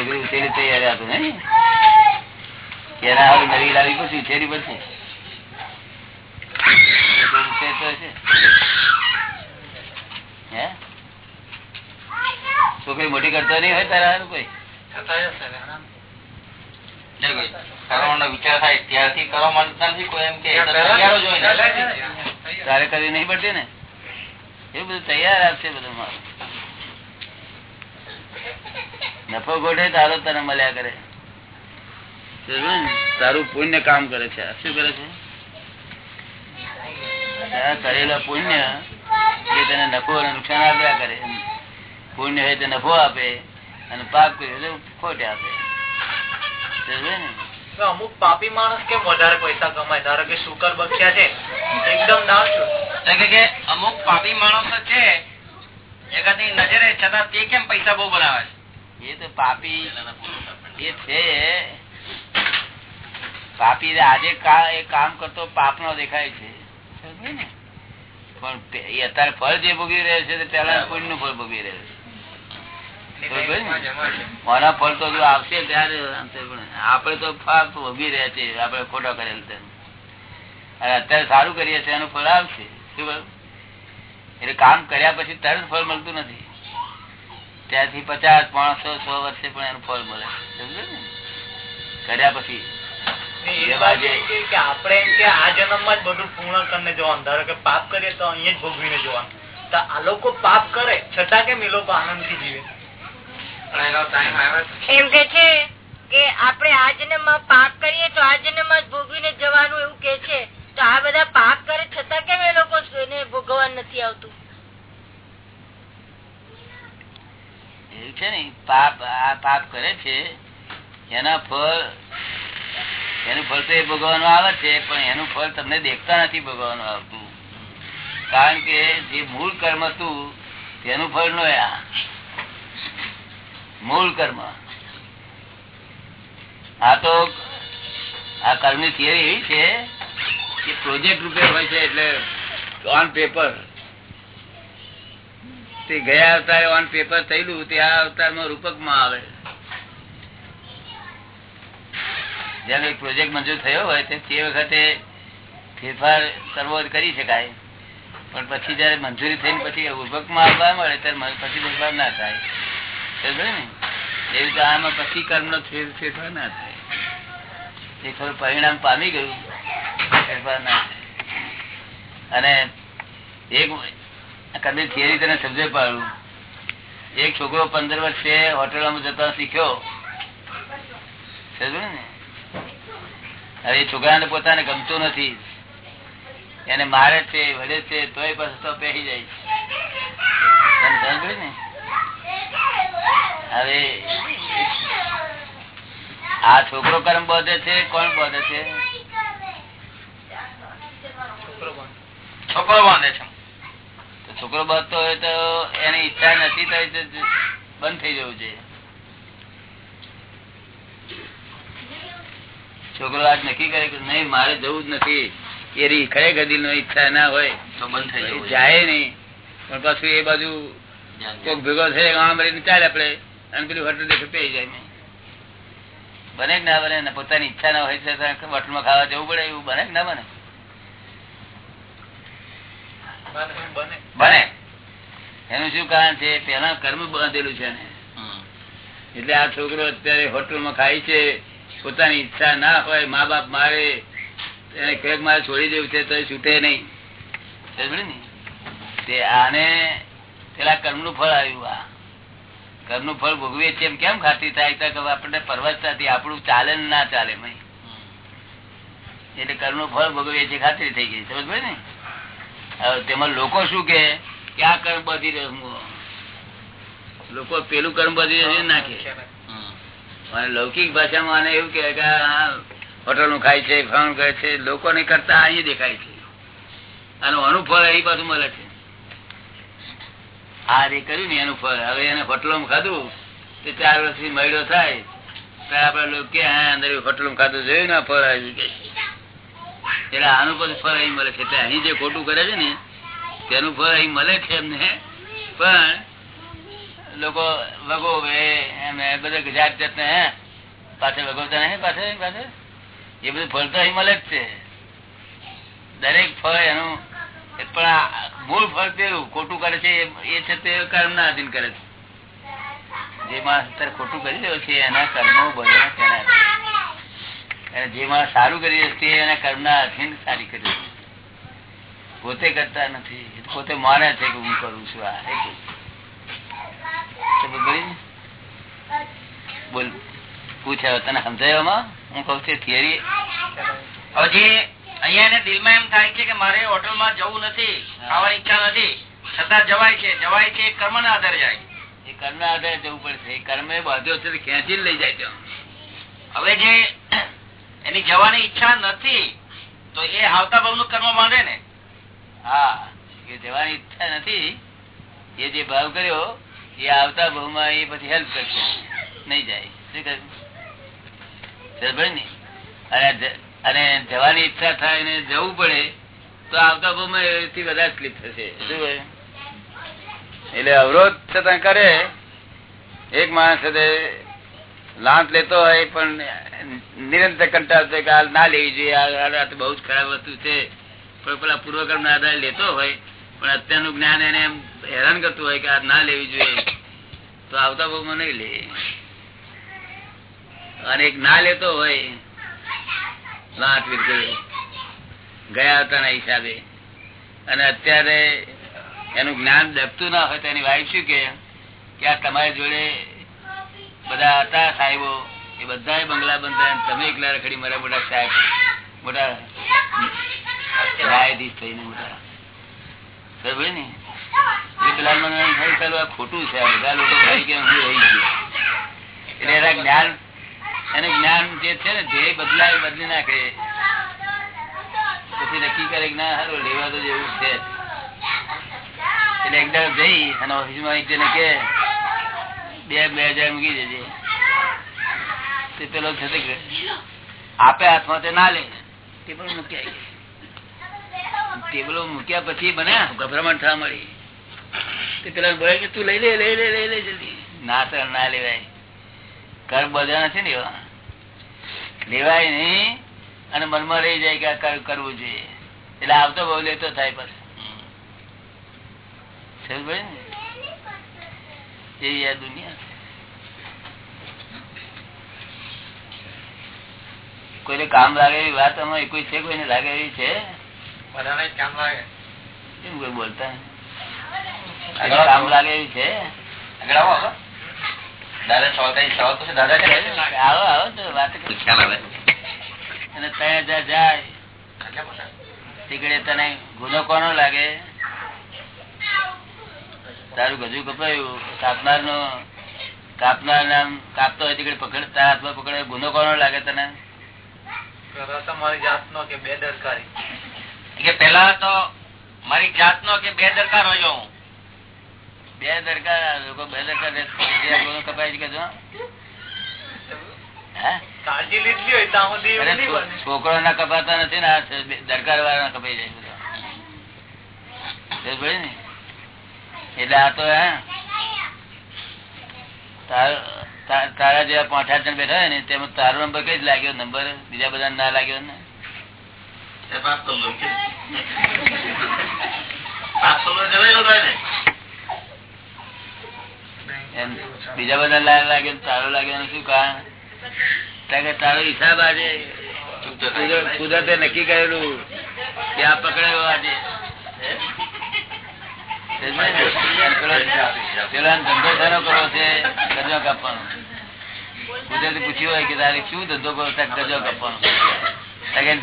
છોકરી ઉછેરી તૈયાર હતું ને કેરા નવી લાવી પછી ઉછેરી પછી. છોકરી મોટી કરતો નહીં હોય તારા કોઈ? તારે કરવી નહીં પડતી ને? એ બધું તૈયાર આપશે બધું મારું. નફો ગોઠે તારો તને મળ્યા કરે. તારું પુણ્ય કામ કરે છે. શું કરે છે? કરેલા પુણ્ય એ તને નફો અને નુકસાન આપ્યા કરે. પુણ્ય હોય તો નફો આપે અને પાપ કર્યો તો ખોટે આપે. ને. અમુક પાપી માણસ કેમ વધારે પૈસા કમાય? ધારો કે શુકર બખ્યા છે. એકદમ ના છું. કે- અમુક પાપી માણસો છે જગતની નજરે છતાં તે કેમ પૈસા બહુ બનાવે એ તો પાપી એ છે. પાપી આજે એ કામ કરતો પાપ નો દેખાય છે. પણ એ અત્યારે ફળ જે ભોગવી રહ્યો છે પેલા પુણ્યનું ફળ ભોગવી રહ્યો છે. મારા ફળ તો જો આવશે ત્યારે આપડે તો ફળ ભોગવી રહ્યા છે આપડે ખોટો કરેલ અને અત્યારે સારું કરીએ છીએ એનું ફળ આવશે. શું? એટલે કામ કર્યા પછી તરત ફળ મળતું નથી. ત્યાંથી પચાસ પાંચસો સો વર્ષે પણ એનું ફળ મળે. કર્યા પછી. આપણે એમ કે આ જન્મમાં જ બધું પૂર્ણ કરીને જોવાનું. ધારો કે પાપ કરીએ તો અહીંયા જ ભોગવીને જોવાનું. તો આ લોકો પાપ કરે છતાં કેમ એ લોકો આનંદથી જીવે? એમ કે છે કે આપણે આ જન્મમાં પાપ કરીએ તો આ જન્મમાં જ ભોગવીને જવાનું એવું કે છે. તો આ બધા પાપ કરે છતાં કેમ એ લોકો એને ભોગવવાનું નથી આવતું? એવું છે ને પાપ, આ પાપ કરે છે, એના ફળ, એનું ફળ તો એ ભોગવવાનું આવે છે, પણ એનું ફળ તમને દેખતા નથી ભોગવવાનું આવતું. કારણ કે જે મૂળ કર્મ હતું, તેનું ફળ નો મૂળ કર્મ. આ તો, આ કર્મની થિયરી એવી છે કે પ્રોજેક્ટ રૂપે હોય છે એટલે ઓન પેપર ગયા અવતારે ઓન પેપર થયેલું, તે આ અવતારમાં રૂપકમાં આવે. જેમ એક પ્રોજેક્ટ મંજૂર થયો હોય, તે વખતે ફેરફાર કરવો કરી શકાય. પણ પછી જયારે મંજૂરી થઈને પછી રૂપકમાં આવવા મળે, ત્યારે પછી ફેરફાર ના થાય. ને? એવી રીતે આમાં પછી કર્મનો ફેર- ફેરફાર ના થાય. એ થોડું પરિણામ પામી ગયું, ફેરફાર ના થાય. અને એક કદી થિયરી તને સમજે પાડું એક છોકરો પંદર વર્ષે હોટેલોમાં જતા શીખ્યો. ને? હવે છોકરાને પોતાને ગમતું નથી. એને મારે છે, વડે છે, તોય પાછો પહેરી જાય. છે ને? હવે આ છોકરો કર્મ બોધે છે, કોણ બોધે છે? છોકરો બંધ છે. છોકરો બાંધતો હોય તો એની ઈચ્છા નથી થઈ તો બંધ થઈ જવું જોઈએ. છોકરો આજ નક્કી કરે કે નહીં મારે જવું જ નથી. એની ખરેખર દિલ નો ઈચ્છા ના હોય તો બંધ થઈ જવું જાય નહીં. પણ પાછું એ બાજુ કોક ભેગો થઈ આમ ભરીને ચાલે આપડે અને પેલું હોટલ દેખે પી જાય બને કે ના બને પોતાની ઈચ્છા ના હોય તો હોટલમાં ખાવા જવું પડે એવું બને કે ના બને. બને. એનું શું કારણ છે? પેલા કર્મ બાંધેલું છે એટલે આ છોકરો અત્યારે હોટલમાં ખાય છે પોતાની ઈચ્છા ના હોય મા બાપ મારે એને કંઈક મારે છોડી દેવું છે તો એ છૂટે નહીં. તે આને પેલા કર્મનું ફળ આવ્યું આ. કર્મનું ફળ ભોગવીએ છીએ એમ કેમ ખાતી થાય? કે આપણને પરવસતાથી આપણું ચાલે ને ના ચાલે. એટલે કર્મનું ફળ ભોગવીએ છીએ ખાતરી થઈ ગઈ. સમજ ને? તેમાં લોકો શું કે? આ કર્મ બધી લોકો પેલું કર્મ બધી નાખે. અને લૌકિક ભાષામાં આને એવું કે હોટલનું ખાય છે ફોન કરે છે લોકોને કરતા અહીં દેખાય છે. અને અનુફળ ફળ અહીં પાછું મળે છે. આ જે કર્યું ને એનું ફળ. હવે એને હોટલો ખાધું તે ચાર વર્ષથી મળ્યો થાય. ત્યારે આપડે લોકો કે હા અંદર હોટલો ખાધું જોયું ને ફળ આવી કે એટલે આનું પણ ફળ અહીં મળે છે. એટલે અહીં જે ખોટું કરે છે ને, તેનું ફળ અહીં મળે છે એમને. પણ લોકો વગો એમ બધા જાત જાતને, હે, પાછળ વગોતા નહીં, પાછળ પાછળ. એ બધું ફળ તો અહીં મળે જ છે. દરેક ફળ એનું પણ મૂળ ફળ પેલું, ખોટું કરે છે, એ- છે તે કર્મ ના અધીન કરે છે. જે માણસ ખોટું કરી રહ્યો છે, એના કર્મો બધા તેના જે માણસ સારું કરી રહ્યો એને કર્મના અધીન સારી કરી પોતે કરતા નથી. પોતે માને છે કે હું કરું છું આ? બોલ. પૂછે તને સમજાયમાં હું કઉ છું થિયરી હજી અહીંયા એને દિલમાં એમ થાય છે કે મારે હોટલમાં જવું નથી ખાવાની ઈચ્છા નથી. છતાં જવાય છે. જવાય છે કર્મ ના આધારે જાય. એ કર્મ ના આધારે જવું પડશે. કર્મ એ બાંધ્યો છે તો લઈ જાય હવે જે એની જવાની ઈચ્છા નથી, તો એ આવતા ભાવ કર્મ માંડે ને. હા, એ જવાની ઈચ્છા નથી, એ જે ભાવ કર્યો, એ આવતા ભાવમાં એ પછી હેલ્પ કરશે. નહીં જાય. શું કહ્યું? અને જવાની ઈચ્છા થાય ને જવું પડે, તો આવતા ભાવમાં એથી વધારે સ્લીપ થશે. એટલે અવરોધ છતાં કરે, એક માણસ લાંચ લેતો હોય પણ નિરંતર કંટાળતો હોય કે આ ના લેવી જોઈએ, આ તો બહુ જ ખરાબ વસ્તુ છે. પણ પેલા પૂર્વક્રમ ના આધારે લેતો હોય, પણ અત્યારનું જ્ઞાન એને એમ હેરાન કરતું હોય કે આ ના લેવી જોઈએ. તો આવતા બહુ મને લે. અને એક ના લેતો હોય, લાંચ વિરગે ગયા. આવતાના હિસાબે. અને અત્યારે એનું જ્ઞાન દબતું ના હોય એની વાઈફ શું કે આ તમારી જોડે બધા હતા, સાહેબો, એ બધા બંગલા બંધા તમે એકલા રખડી મારા મોટા સાહેબ, મોટા ન્યાયાધીશ થઈને મોટા. ખોટું છે બધા લોકો એટલે એના જ્ઞાન, એને જ્ઞાન જે છે ને, ધ્યેય બદલાય, બદલી નાખે. પછી નક્કી કરે ના હારું લેવા તો જેવું છે. એટલે એકદમ જઈ અને ઓફિસમાં એક જણે કે બે બે હજાર મૂકી દેજે તે પેલો છે આપે હાથમાં તે ના લે. ટેબલ મૂકી આવી ટેબલો મૂક્યા પછી મને ગભરામણ થવા મળી. તે પેલા બોલે કે તું લઈ લે લઈ લે લઈ લે જલ્દી. ના સર ના લેવાય. કર બધા નથી ને એવા? લેવાય નહીં અને મનમાં રહી જાય કે આ કર- કરવું જોઈએ. એટલે આવતો બહુ લેતો થાય પછી સમજ પડી ને? એવી આ દુનિયા કોઈને કામ લાગે એવી વાત અમારી કોઈ છે કોઈને લાગે એવી છે? બધાને કામ લાગે. કેમ કોઈ બોલતા? કામ લાગે એવી છે? આગળ આવો દાદા સવાલ કઈ સવાલ પૂછે દાદા આવો આવો તો વાત કરી. ખ્યાલ આવે. અને ત્યાં જ્યાં. જાય તીકડે તને ગુનો કોનો લાગે? તારું ગજુ કપાયું કાપનાર નો કાપનાર નામ કાપતો હોય તીકડે પકડ તારા હાથમાં પકડે ગુનો કોનો લાગે તને? તમારી જાતનો કે બેદરકારી. કે પેલા તો મારી જાતનો કે બે દરકાર હોય હું. બે દરકાર લોકો બે દરકાર કપાય છે કે. છોકરો ના કપાતા નથી ને દરકાર વાળા કપાઈ જાય ને? એટલે આ તો હે. તાર- તાર- જેવા પાંચ આઠ જણ બેઠા હોય ને તેમાં તારો નંબર કઈ જ લાગ્યો? નંબર બીજા બધા ના લાગ્યો ને? બીજા બધા લાગ લાગ્યો તારો લાગ્યો શું કારણ? કે તારો હિસાબ આજે કુદરતે નક્કી કરેલું કે આ પકડાયો આજે. ધંધો શાનો કરો છે? ગજો કાપવાનો. કુદરતે પૂછ્યું હોય કે તારી શું ધંધો કરો ત્યાં ગજો કપવાનો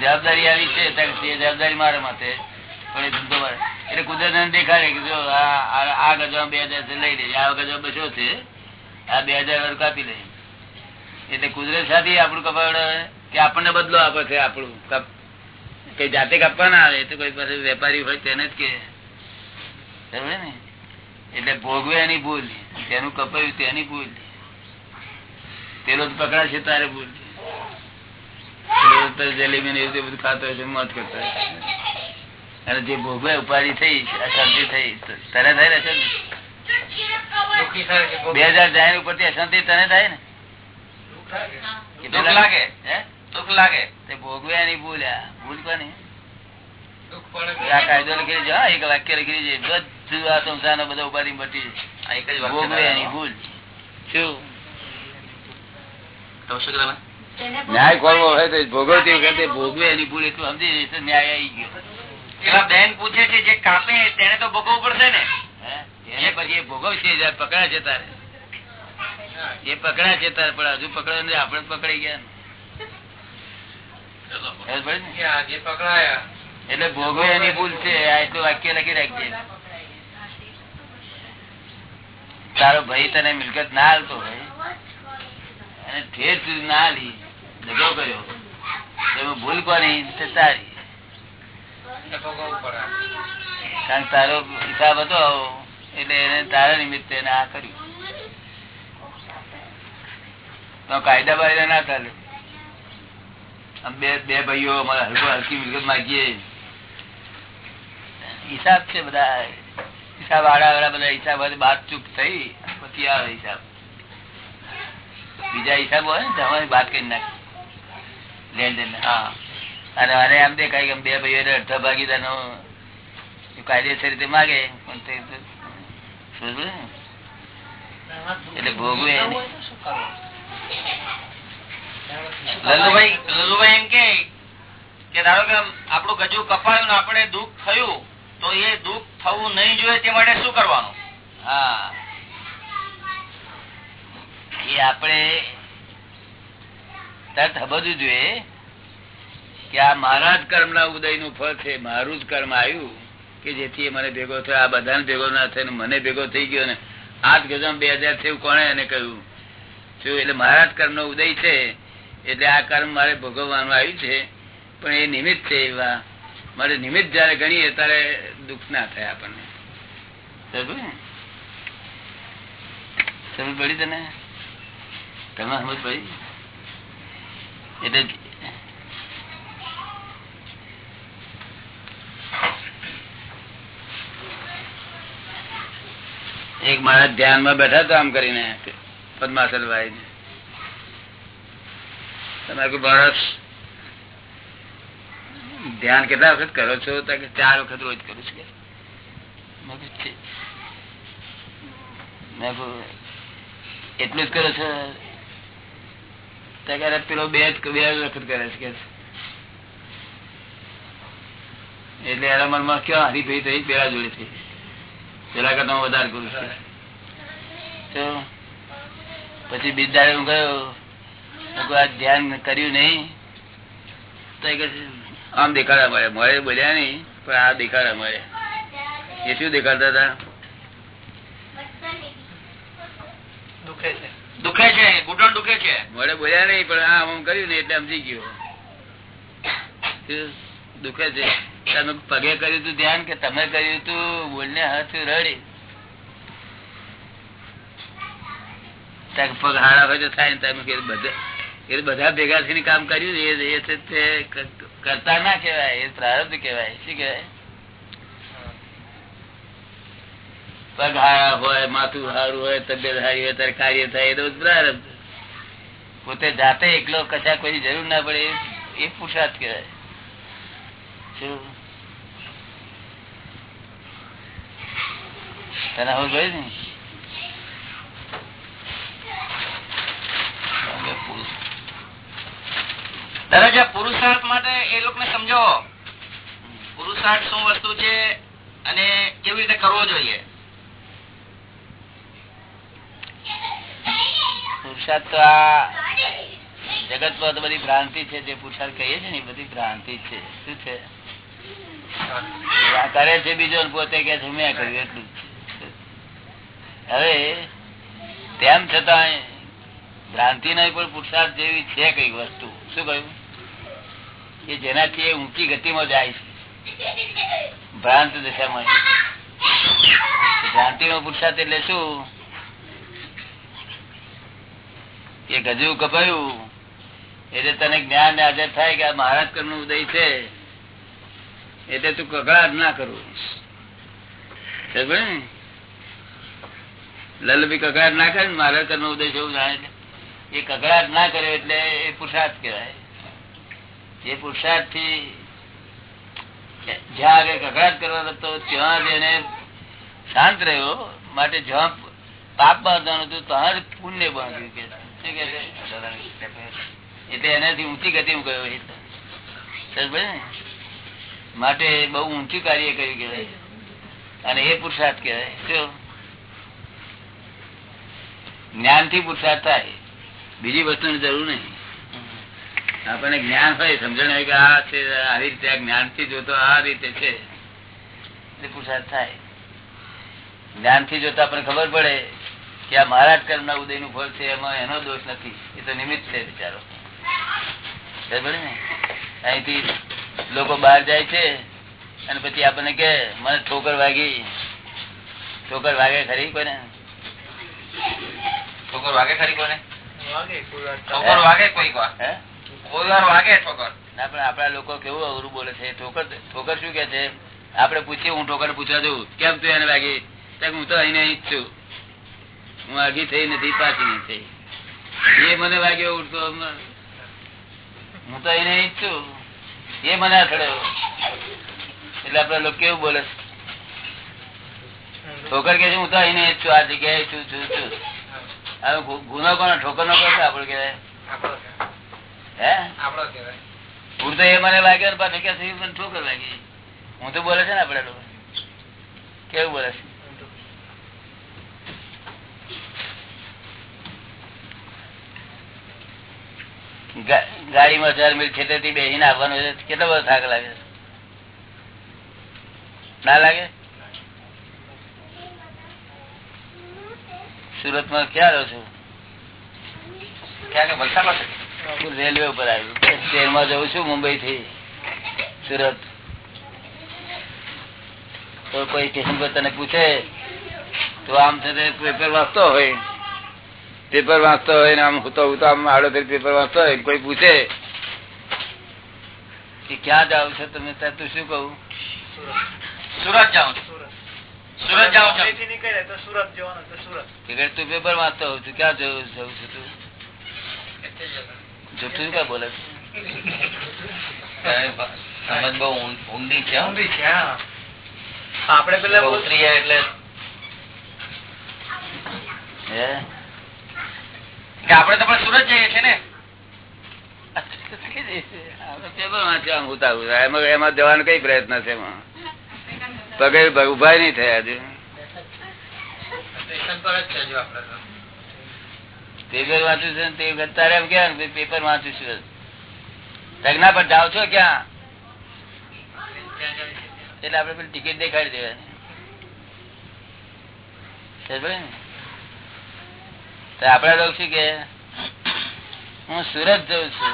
જવાબદારી આવી છે તે જવાબદારી મારા માટે પણ એ ધંધો મારે. એટલે કુદરત દેખાડે કે જો આ ગજો બે હજાર લઈ લેજે આ ગજો બસો છે, આ બે હજાર વર્ગ કાપી લે એટલે કુદરત સાથે આપણું કપાડ કે આપણને બદલો આપે છે આપણું. કઈ જાતે કાપવા ના આવે, તો કોઈ પાસે વેપારી હોય તેને જ કે. ને? એટલે ભોગવે એની ભૂલ તેનું કપાયું તેની ભૂલ. પેલો પકડાશે તારે ભૂલ. પેલો જલેબી ને એવું બધું ખાતો હશે મત કરતો અને જે ભોગવે ઉપાધિ થઈ અશાંતિ થઈ તને થાય ને અશાંતિ? બે હજાર જાય ઉપરથી અશાંતિ તને થાય ને? લાગે. દુઃખ લાગે? તે ભોગવ્યા ની ભૂલ આ ભૂલ કોની આ કાયદો લખી છે હા, એક વાક્ય લખી છે બધું આ સંસાર બધો ઉપાધિ મટી ભૂલ. શું? તમે? શું કહેતા ન્યાય કરવો હોય તો ભોગવતી વખતે ભોગવે એની ભૂલ એટલું સમજી ન્યાય આવી ગયો. પેલા બેન પૂછે છે જે કાપે તેને તો ભોગવવું પડશે ને? એને પછી એ ભોગવશે પકડા છે તારે. એ પકડા છે તારે પણ હજુ પકડે ને આપણે પકડાઈ ગયા? એટલે ભોગવે એની ભૂલ છે આ એટલું વાક્ય લખી રાખજે. તારો ભાઈ તને મિલકત ના હાલતો હોય. અને ઠેર કર્યો. ભૂલ કોની? તારી. કારણ તારો હિસાબ હતો, એટલે એને તારા નિમિત્તે આ કર્યું. તો કાયદા બાયદા ના ચાલે. બે બે ભાઈઓ અમારે હલકો હલકી મિલકત માગીએ. હિસાબ છે બધા હિસાબ આડા વાળા બધા હિસાબ બાદ ચૂક થઈ, પછી આવે હિસાબ. બીજા હિસાબ હોય ને તમારી વાત કરી નાખે. લેણ દેણ હા. અને આને એમ દેખાય કે બે ભાઈઓ અડધા ભાગીદારનો કાયદેસર રીતે માગે, પણ તે? એટલે ભોગવે ધારો કે આપણું ગજુ કપાયું આપણે દુઃખ થયું, તો એ દુઃખ થવું નહીં જોઈએ તે માટે શું કરવાનું? હા. એ આપણે તરત બધું જોઈએ કે આ મારા જ કર્મ ના ઉદયનું ફળ છે, મારું જ કર્મ આવ્યું કે જેથી મને ભેગો થયો. આ બધાને ભેગો ના થયો મને ભેગો થઈ ગયો ને આઠ ગજમ બે હજાર થયું કોને એને કહ્યું? શું એટલે મારા જ કર્મ નો ઉદય છે, એટલે આ કર્મ મારે ભોગવવાનું આવ્યું છે, પણ એ નિમિત્ત છે એવા. મારે નિમિત્ત જયારે ગણીએ ત્યારે દુઃખ ના થાય આપણને. સમજ પડી તને? તમે સમજ ભાઈ એટલે એક મારા ધ્યાનમાં બેઠા તો આમ કરીને પદ્માસન ભાઈ તમે કોઈ માણસ ધ્યાન કેટલા વખત કરો છો? કે ચાર વખત રોજ કરું છું. મેં એટલું જ કરો છો? તો કે, "અરે, પેલો બે બે વખત કરે છે કે એટલે એના મનમાં કયો હારી ભાઈ થઈ પેલા જોડે થઈ પેલા કરતા હું વધારે કરું છું. તો પછી બિદારે હું ગયો આ ધ્યાન કર્યું નહીં. તો આમ દેખાડા મળે. મળે બોલ્યા નહીં પણ આ દેખાડા મળે. એ શું દેખાડતા હતા? દુખે છે. દુખે છે, ઘૂંટણ દુખે છે. મળે બોલ્યા નહીં, પણ આ આમ કર્યું ને એટલે સમજી ગયો. દુખે છે. તમે પગે કર્યું તું ધ્યાન કે તમે કર્યું તું? બોલને હાથ રડી. પગ હારા હોય તો થાય ને તમે કીધું બધા એ બધા ભેગા થઈને કામ કર્યું એ કરતા ના કહેવાય, એ પ્રારબ્ધ કહેવાય. શું કહેવાય? પગ હારા હોય, માથું સારું હોય, તબિયત સારી હોય ત્યારે કાર્ય થાય, એ બધું પોતે જાતે એકલો કશા કોઈ જરૂર ના પડે, એ- પુરુષાર્થ કહેવાય. શું? તને શું વસ્તુ છે અને કેવી રીતે કરવો જોઈએ? પુરુષાર્થ તો આ જગતમાં તો બધી ભ્રાંતિ છે, જે પુરુષાર્થ કહીએ છીએ ને બધી ભ્રાંતિ છે. શું છે? કરે છે બીજો પોતે કે છે, મેં કર્યું એટલું હવે તેમ છતાં ભ્રાંતિ નહીં, પણ પુરુષાર્થ જેવી છે કઈ વસ્તુ. શું કહ્યું? કે જેનાથી એ ઊંચી ગતિમાં જાય છે. ભ્રાંત દશામાં ભ્રાંતિ નો પુરુષાર્થ એટલે શું? એ ગજુ કપાયું. એટલે તને જ્ઞાન હાજર થાય કે આ મહારાજ કર્મનું ઉદય છે, એટલે તું કકડાટ ના કરવું? લલભી કકડાટ ના કરે ઉદ્દેશ એવું જાણે છે. એ કકડાટ ના કરે એટલે એ પુરુષાર્થ કહેવાય. એ પુરુષાર્થથી જ્યાં આગળ કકડાટ કરવા હતો ત્યાં એને શાંત રહ્યો. માટે જ્યાં પાપ બાંધવાનું હતું, ત્યાં જ પુણ્ય બાંધ્યું કે એટલે એનાથી ઊંચી ગતિ ગયો પડી ને? માટે બહુ ઊંચું કાર્ય કર્યું કેવાય અને એ પુરુષાર્થ કહેવાય. શું? જ્ઞાનથી પુરુષાર્થ થાય. બીજી વસ્તુની જરૂર નહીં. આપણને જ્ઞાન હોય, સમજણ હોય કે આ છે, આવી રીતે આ જ્ઞાનથી જોતો આ રીતે છે. પુરુષાર્થ થાય. જ્ઞાનથી જોતા આપણને ખબર પડે. કે આ મહારાજ કર્મ ના ઉદયનું ફળ છે એમાં એનો દોષ નથી. એ તો નિમિત્ત છે બિચારો. ને? અહીંથી લોકો બહાર જાય છે અને પછી આપણને કે મને ઠોકર વાગી. ઠોકર વાગે ખરી કોને ઠોકર વાગે ખરી કોને વાગે કોઈ વાર ઠોકર વાગે કોઈક વાર? કોઈ વાર વાગે ઠોકર. ના પણ આપડા લોકો કેવું અવરું બોલે છે? ઠોકર ઠોકર શું કે છે? આપડે પૂછીએ હું ઠોકર પૂછવા જવું કેમ તું એને વાગી? હું તો અહીં અહીં જ છું. હું આગી થઈ નથી પાછી નહીં થઈ. એ મને વાગ્યો ઉડતો હું તો એને ઈચ્છું. એ મને અથડ્યો એટલે આપડે લોકો કેવું બોલે ઠોકર કે છે હું તો અહીં અહીં છું આ જગ્યાએ છું છું છું. હવે ગુનો કોનો ઠોકર નો કરશે આપડે કહેવાય? હે? આપડો કહેવાય. હું તો એ મને લાગ્યો ને પાછો કે ઠોકર લાગી? હું તો બોલે છે ને આપડે લોકો. કેવું બોલે છે? ગાડીમાં ચાર મિલ ખેતરથી બેસીને આવવાનું કેટલો બધો થાક લાગે ના લાગે? સુરતમાં ક્યાં રહો છો? રેલવે ઉપર આવ્યું ટ્રેનમાં જઉં છું મુંબઈ થી સુરત. તો કોઈ સ્ટેશન પર તને પૂછે, તો આમ થતા પેપર વાંચતો હોય. પેપર વાંચતો હોય ને આમ હું તો આમ આડો ફેર પેપર વાંચતો હોય કોઈ પૂછે? કે ક્યાં જાવ છો તમે? તું શું કહું? સુરત જાઉં છું. સુરત. સુરત જાઉં છું. બોમ્બેથી નીકળે તો સુરત જવાનું તો સુરત. કે ઘડી તું પેપર વાંચતો હોઉં છું. ક્યાં જવું જવું છું તું? જૂઠું કા બોલે? સમજ બહુ ઊંડી છે હો. છે હા. પેલા બહુ બોલ- ઉતરી જાય એટલે હે? કે આપડે તો પણ સુરત જઈએ છીએ ને. પેપર. એમાં જવાનો કઈ પ્રયત્ન છે એમાં? પગે ઊભા નહીં થયા હજુ. પર જ છે જો આપણે તો. પેપર વાંચ્યું છે તે તારે એમ કે પેપર વાંચ્યું છું તજના પર જાઓ છો ક્યાં? એટલે આપડે પેલી ટિકિટ દેખાડી દેવાની. આપડે લોકો શું કે હું સુરત જઉં છું.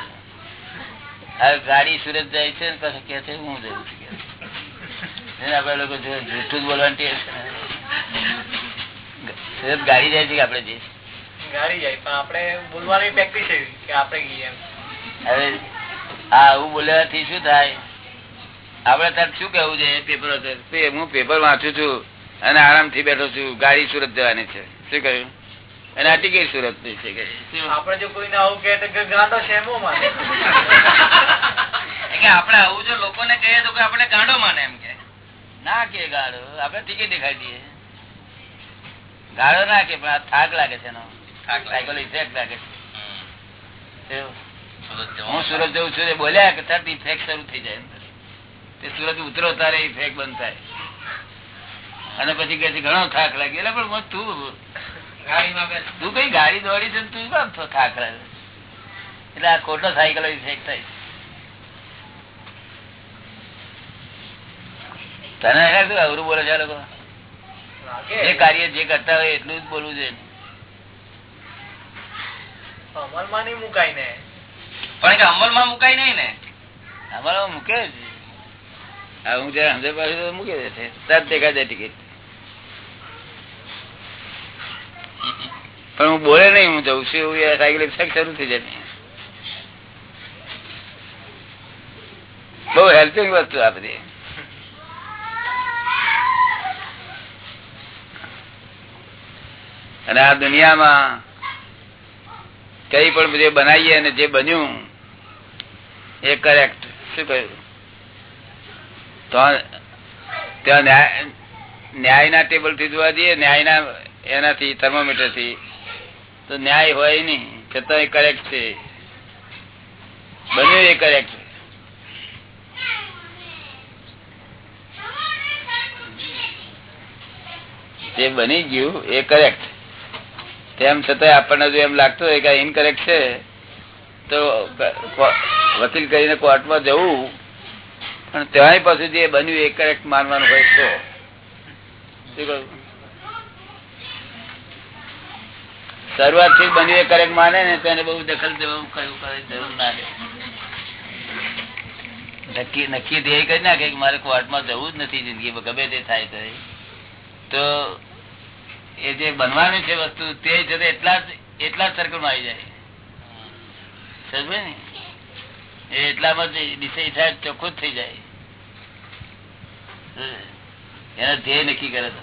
હવે ગાડી સુરત જાય છે ને પાછું કે છે હું જઉં છું. આપડે લોકો જૂઠું જ બોલવાની ટેવ છે. સુરત ગાડી જાય છે કે આપડે ગાડી જાય પણ આપણે બોલવાની પ્રેક્ટિસ એવી કે આપણે ગઈએ હવે આ આવું બોલ્યાથી શું થાય? આપડે તાર શું કેવું છે પેપર હું પેપર વાંચું છું અને આરામથી બેઠો છું. ગાડી સુરત જવાની છે. શું કહ્યું? અને આ ટિકિટ સુરતની છે કે? આપણે જો કોઈને આવું કહે તો ગાંડો છે માને? એટલે આપણે આવું જો લોકોને કહીએ તો કે આપણે ગાંડો માને એમ કે. ના કે ગાળો આપડે ટિકિટ દેખાડી દઈએ. ગાળો ના કે પણ આ થાક લાગે છે એનો. થાક લાગે. ઇફેક્ટ લાગે છે. હું સુરત જઉં છું એ બોલ્યા કે તાર ઇફેક્ટ શરૂ થઈ જાય તે સુરત ઉતરો તારે ઇફેક્ટ બંધ થાય અને પછી કે ઘણો થાક લાગે એટલે પણ હું તું. તું કઈ ગાડી દોડી છે તું કેમ છો થાક એટલે આ ખોટો સાયકલ ઇફેક્ટ થાય. તને શું અવરું બોલે છે લોકો? જે કાર્ય જે કરતા હોય એટલું જ બોલવું છે અમલમાં નહીં મુકાય ને. પણ કે અમલમાં મુકાય નહીં ને? અમલમાં મૂકે જ. હું જયારે સમજે તો મૂકી દે છે. તરત દેખાય જાય ટિકિટ પણ હું બોલે નહીં, હું જઉં છું એવું સાયકલ શરૂ થઈ જાય બહુ હેલ્પિંગ વસ્તુ આ બધી. અને આ દુનિયામાં કઈ પણ જે બનાવીએ અને જે બન્યું, એ કરેક્ટ શું કહ્યું? તો ત્યાં ન્યાય, ન્યાયના ટેબલથી જોવા જઈએ, ન્યાયના એનાથી થર્મોમીટરથી તો ન્યાય હોય નહીં છતાં એ કરેક્ટ છે. બન્યું એ કરેક્ટ જે બની ગયું એ કરેક્ટ તેમ છતાં આપણને જો એમ લાગતું હોય કે ઇનકરેક્ટ છે, તો વકીલ કરીને કોર્ટમાં જવું, પણ ત્યાંય પાછું જે બન્યું એ કરેક્ટ માનવાનું હોય તો. શું કહ્યું શરૂઆતથી બની કરેક્ટ માને ને તેને બહુ દખલ દેવું કયું કરે, જરૂર ના નક્કી નક્કી ધ્યેય કરી નાખે કે મારે કોર્ટમાં જવું જ નથી જિંદગી ગમે તે થાય તો તો એ જે બનવાની છે વસ્તુ, તે છે એટલા જ એટલા જ સર્કલમાં આવી જાય. સમજે ને? એ એટલામાં જ ડિસાઈડ થાય, ચોખ્ખું જ થઈ જાય. એના ધ્યેય નક્કી કરે તો.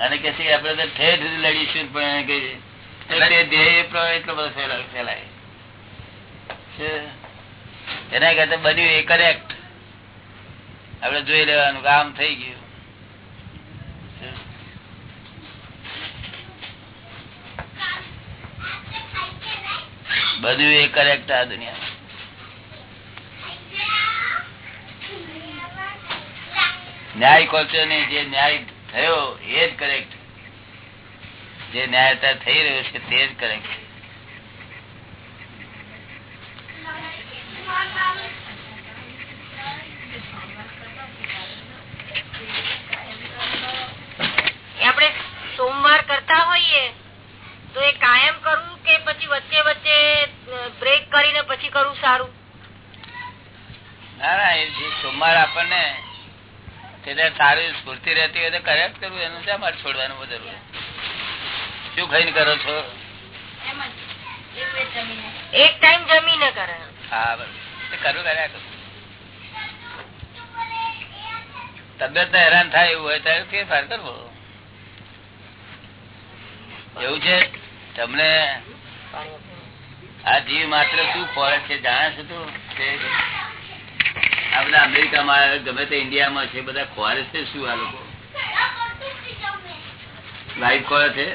અને કે છે આપણે તો ઠેઠ લડીશું પણ તો ધ્યેય પ્રમાણે એટલો બધો ફેલાય. એના કરતા બન્યું એ કરેક્ટ આપડે જોઈ લેવાનું કામ થઈ ગયું. બધું એ કરેક્ટ આ દુનિયા ન્યાય ખોલશો ને જે ન્યાય થયો એ જ કરેક્ટ જે ન્યાયતા થઈ રહ્યો છે તે જ કરેક્ટ આપણે સોમવાર કરતા હોઈએ તો એ કાયમ કરવું કે પછી વચ્ચે વચ્ચે બ્રેક કરીને પછી કરવું સારું? ના ના એ સોમવાર આપણને તેને સારી સ્ફૂર્તિ રહેતી હોય તો કર્યા કરવું એનું શા માટે છોડવાનું બધું શું ખાઈને કરો છો? એક ટાઈમ જમીને કરે. હા બસ. કરવું કર્યા કરું. તબિયત ને હેરાન થાય એવું હોય ત્યારે ફેરફાર કરવો. એવું છે? તમને આ જીવ માત્ર શું ફોરેસ્ટ છે? જાણે છે તું? તે આ બધા અમેરિકામાં ગમે તે ઇન્ડિયામાં છે બધા ખોવારે છે શું આ લોકો? લાઈટ ખોળે છે?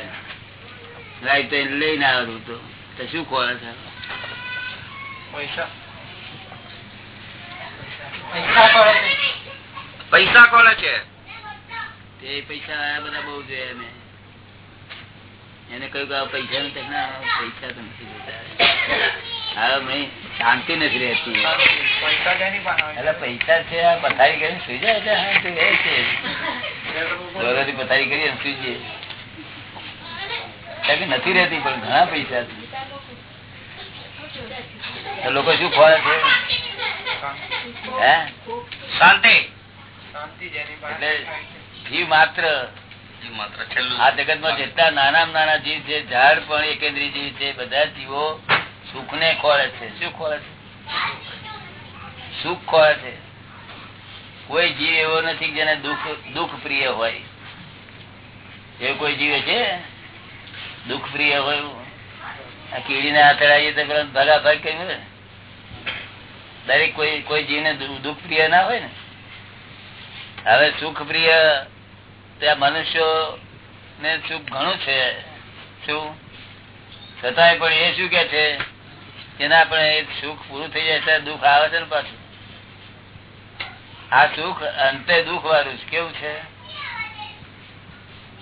લાઈટ તો એને લઈને આવ્યો હતો તો. શું ખોળે છે? પૈસા. પૈસા કોને છે. તે પૈસા આયા બધા બહુ જોયા મેં એને કહ્યું કે આ પૈસા નથી ના પૈસા તો નથી જોતા. હા મેં શાંતિ નથી રહેતી. એટલે પૈસા છે પથારી કરીને સુઈ જાય એટલે એ છે. પથારી કરી અને સુઈ જઈએ. નથી રહેતી પણ ઘણા પૈસા છે. લોકો શું ખોરે છે? હે? શાંતિ. એટલે જીવ માત્ર. માત્ર આ જગતમાં જેટલા નાના નાના જીવ છે ઝાડ પણ એકેન્દ્રી જીવ છે બધા જીવો સુખ ને ખોરે છે. શું ખોરે છે? સુખ ખોરે છે. કોઈ જીવ એવો નથી જેને દુઃખ દુઃખ પ્રિય હોય. એવો કોઈ જીવ છે? દુઃખ પ્રિય હોય આ કીડીને આતડાવીએ તો પેલા ભાગા ભાગ કર્યું ને. દરેક કોઈ કોઈ જીવને દુઃખ પ્રિય ના હોય ને. હવે સુખ પ્રિય ત્યાં મનુષ્યો ને સુખ ઘણું છે. શું? છતાંય પણ એ શું કે છે? એના આપણે સુખ પૂરું થઈ જાય ત્યારે દુઃખ આવે છે ને પાછું? આ સુખ અંતે દુઃખ વાળું કેવું છે?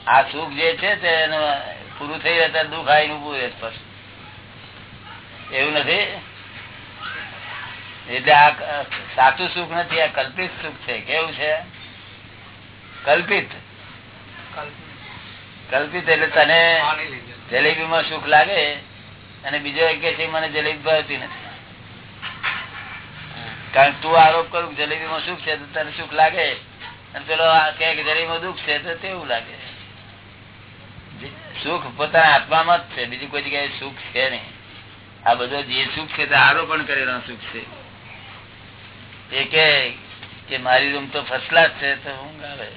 આ સુખ જે છે તેનું પૂરું થઈ જાય ત્યારે દુઃખ આવીને ઉભું રહે પાછું. એવું નથી? એટલે આ સાચું સુખ નથી આ કલ્પિત સુખ છે. કેવું છે? કલ્પિત? કલ્પિત. એટલે તને જલેબી માં સુખ લાગે? અને બીજો એક કે છે, મને જલેબી ભાવતી નથી. કારણ તું આરોપ કરું જલેબી માં સુખ છે, તો તને સુખ લાગે? અને પેલો કે જલેબી માં દુઃખ છે, તો તેવું લાગે. સુખ પોતાના આત્મામાં જ છે, બીજી કોઈ જગ્યાએ સુખ છે નહીં. આ બધો જે સુખ છે, તે આરોપણ કરેલો સુખ છે. એ કે મારી રૂમ તો ફર્સ્ટ ક્લાસ છે, તો ઊંઘ આવે.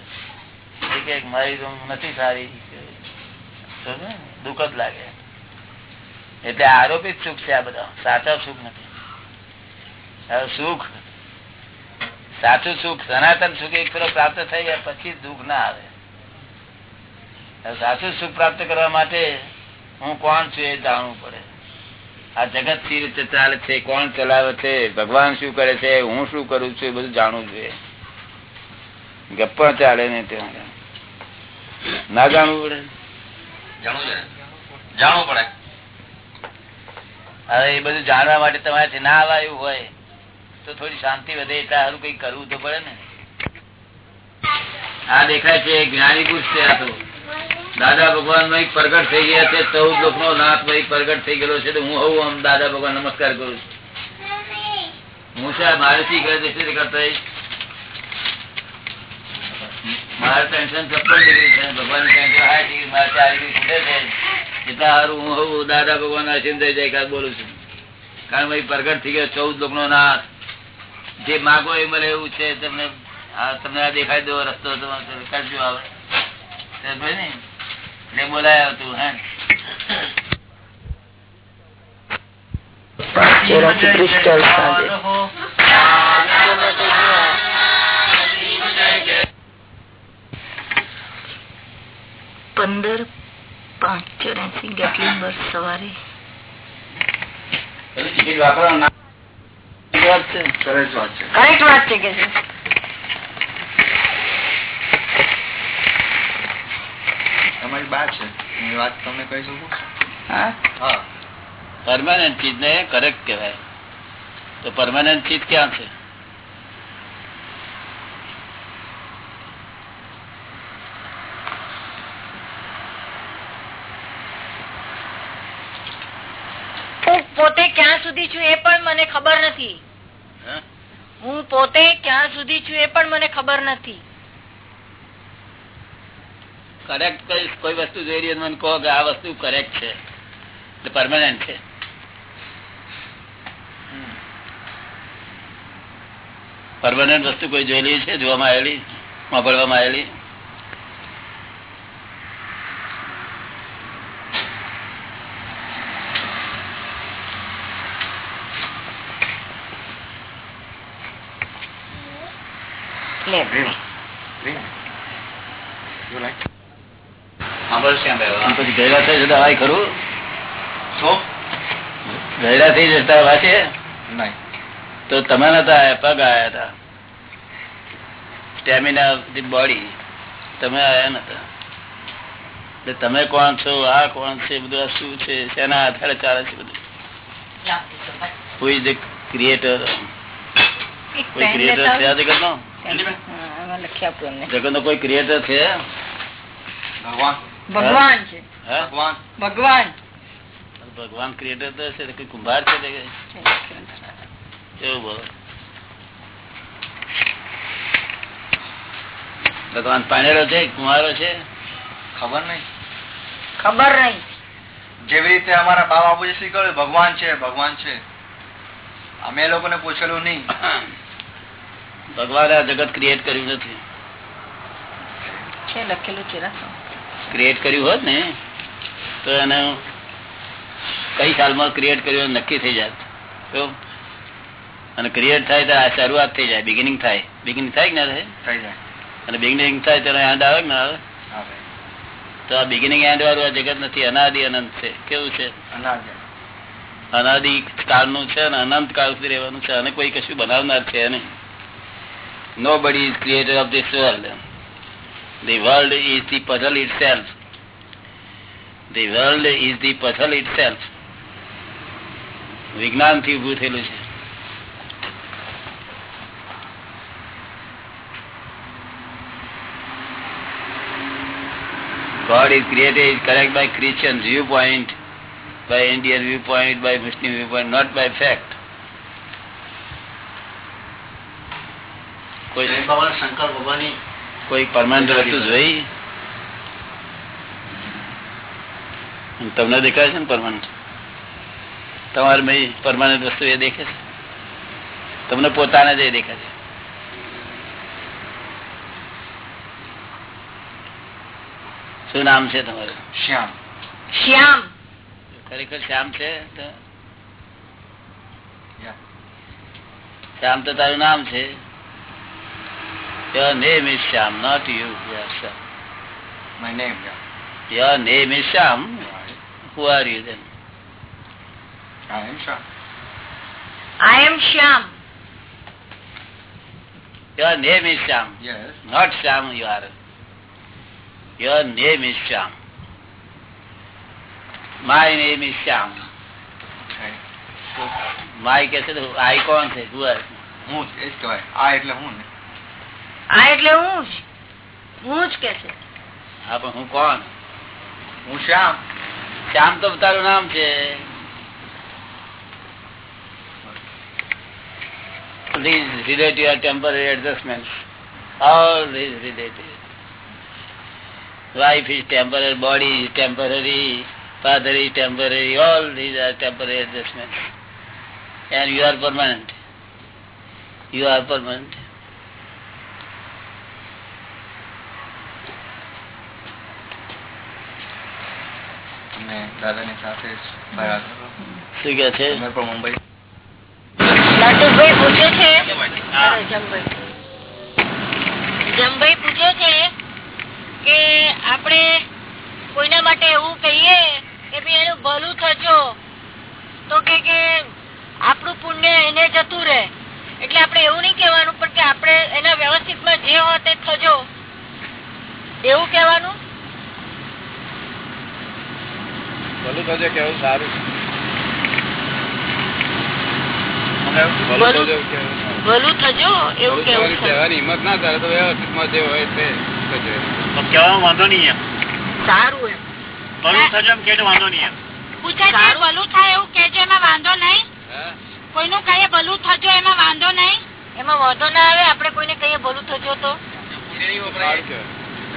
એ કે મારી રૂમ નથી સારી. દુઃખ જ લાગે. એટલે આરોપિત સુખ છે આ બધા. સાચા સુખ નથી. સુખ, સાચું સુખ, સનાતન સુખ એક ફેરો પ્રાપ્ત થઈ જાય, પછી દુઃખ ના આવે. સાચું સુખ પ્રાપ્ત કરવા માટે હું કોણ છું એ જાણવું પડે. આ જગત સી રીતે ચાલે છે, કોણ ચલાવે છે, ભગવાન શું કરે છે, હું શું કરું છું એ બધું જાણવું જોઈએ. ગપ્પા ચાલે ને ત્યાં ના જાણવું પડે? જાણવું પડે. જાણવું પડે. હવે એ બધું જાણવા માટે તમારાથી ના અવાયું હોય, તો થોડી શાંતિ વધે એટલે સારું કઈ કરવું તો પડે ને. આ દેખાય છે જ્ઞાની પુરુષ છે આ તો. દાદા ભગવાનમાં પ્રગટ થઈ ગયા છે, ચૌદ લોક નો નાથ ભાઈ પ્રગટ થઈ ગયેલો છે હું હું આમ દાદા ભગવાન નમસ્કાર કરું છું. હું છે મારેથી શી છે, શું મારે ટેન્શન છપ્પન ડિગ્રી છે ભગવાન ટેન્શન હાઈ ડિગ્રી મારે ચાર ડિગ્રી છે. એટલા સારું હું હું દાદા ભગવાન અસીમ થઈ જાય બોલું છું. કારણ ભાઈ પ્રગટ થઈ ગયો ચૌદ લોકો નો નાથ. જે માગો એ મળે એવું છે તમને તમને આ દેખાય દો રસ્તો તમારે કરજો આવે ને? એટલે બોલાય તું હે પંદર પાંચ ચોરાસી કેટલી બસ સવારે ટિકિટ કરેક્ટ વાત છે કે તમારી બા છે. એ વાત તમને કહી શકું? હા. હા. પરમાનન્ટ ચીજ ને કરેક્ટ કહેવાય. તો પરમાનન્ટ ચીજ ક્યાં છે હું પોતે ક્યાં સુધી છું એ પણ મને ખબર નથી. હું? પોતે ક્યાં સુધી છું એ પણ મને ખબર નથી. કરેક્ટ કઈ કોઈ વસ્તુ જોઈ રહી મને કહો કે આ વસ્તુ કરેક્ટ છે. પરમાનન્ટ છે. પરમાનન્ટ વસ્તુ કોઈ જોયેલી છે? જોવામાં આવેલી? વાપરવામાં આવેલી લે આમ પછી ગયેલા થઈ જતા હોય ખરું? શું ગયેલા થઈ જતા હોય છે નહીં. તો તમે નતા પગ આયા હતા. સ્ટેમિના બોડી તમે આયા નતા. એટલે તમે કોણ છો? આ કોણ છે? બધું આ શું છે? શેના આધારે ચાલે છે બધું? કોઈ જે ક્રિએટર કોઈ ક્રિએટર છે આ જગત નો જગત નો કોઈ ક્રિએટર છે? ભગવાન. ભગવાન છે. ભગવાન. ભગવાન. ભગવાન ક્રિએટર તો છે કોઈ કુંભાર છે એવું બોલો? ભગવાન પાણેરો છે કુંવારો છે? ખબર નહીં. ખબર નહીં. જેવી રીતે અમારા બા બાપુજી શીખવ્યું ભગવાન છે ભગવાન છે. અમે લોકોને પૂછેલું નહીં. ભગવાને આ જગત ક્રિએટ કર્યું નથી. છે લખેલું છે રાસો. ક્રિએટ કર્યું હોત ને તો એને કઈ સાલમાં ક્રિએટ કર્યું નક્કી થઈ જાત. તો અને ક્રિએટ થાય તો આ શરૂઆત થઈ જાય બિગિનિંગ થાય. બિગિનિંગ થાય કે ના થાય? થઈ જાય. અને બિગિનિંગ થાય તો એન્ડ આવે કે ના આવે. તો આ બિગિનિંગ એન્ડ વાળું આ જગત નથી અનાદિ અનંત છે. કેવું છે? અનાદિ. કાળનું છે અને અનંત કાળ સુધી રહેવાનું છે અને કોઈ કશું બનાવનાર છે નહીં. Nobody is creator of this world The world is the puzzle itself the world is the puzzle itself વિજ્ઞાન થી ઉભું થયેલું છે God is created is correct by Christian viewpoint, by Indian viewpoint, by Muslim viewpoint, not by fact. કોઈ શંકર ભગવાન કોઈ permanent વસ્તુ જોઈ? તમને દેખાય છે ને પરમાનન્ટ? તમારે ભાઈ પરમાનન્ટ વસ્તુ એ દેખે છે? તમને પોતાને જ એ દેખાય છે? શું નામ છે તમારું? શ્યામ. શ્યામ. ખરેખર શ્યામ છે તો? શ્યામ તો તારું નામ છે. Your name is Shyam, not you. Yes, sir. My name, yeah. Your name is Shyam. Right. Who are you then? I am sure. I M Shyam Your name is Shyam. Yes. Not Shyam you are. Your name is Shyam. My name is Shyam. Right. My કે છે તો I કોણ છે Who are? હું જ એ જ કહેવાય આ એટલે હું ને આ એટલે હું જ હું જ કે છે હા પણ હું કોણ હું શ્યામ શ્યામ તો તારું નામ છે temporary, father is temporary, all these are temporary adjustments. And you are permanent. You are permanent. અમે દાદાની સાથે જ ફર્યા હતા. શું કે છે? મુંબઈ. લાટુભાઈ પૂછે છે? જમભાઈ જમભાઈ. પૂછે છે કે આપણે કોઈના માટે એવું કહીએ કે ભાઈ એનું ભલું થજો તો કે કે આપણું પુણ્ય એને જતું રહે. એટલે આપણે એવું નહીં કેવાનું પણ કે આપણે એના વ્યવસ્થિતમાં જે હોય તે થજો. એવું કહેવાનું? ભલું થશે કેવું સારું. ભલું થજો એવું કેવું છે. હિંમત ના થાય તો વ્યવસ્થિત જે હોય તે તો વાંધો નહીં એમ. સારું એમ. ભલું થજો એમ કે વાંધો નહીં એમ. પૂછે ભલું થાય એવું કેજો એમાં વાંધો નહીં. કોઈનું કહીએ ભલું થજો એમાં વાંધો નહીં. એમાં વાંધો ના આવે આપડે કોઈને કહીએ ભલું થજો તો.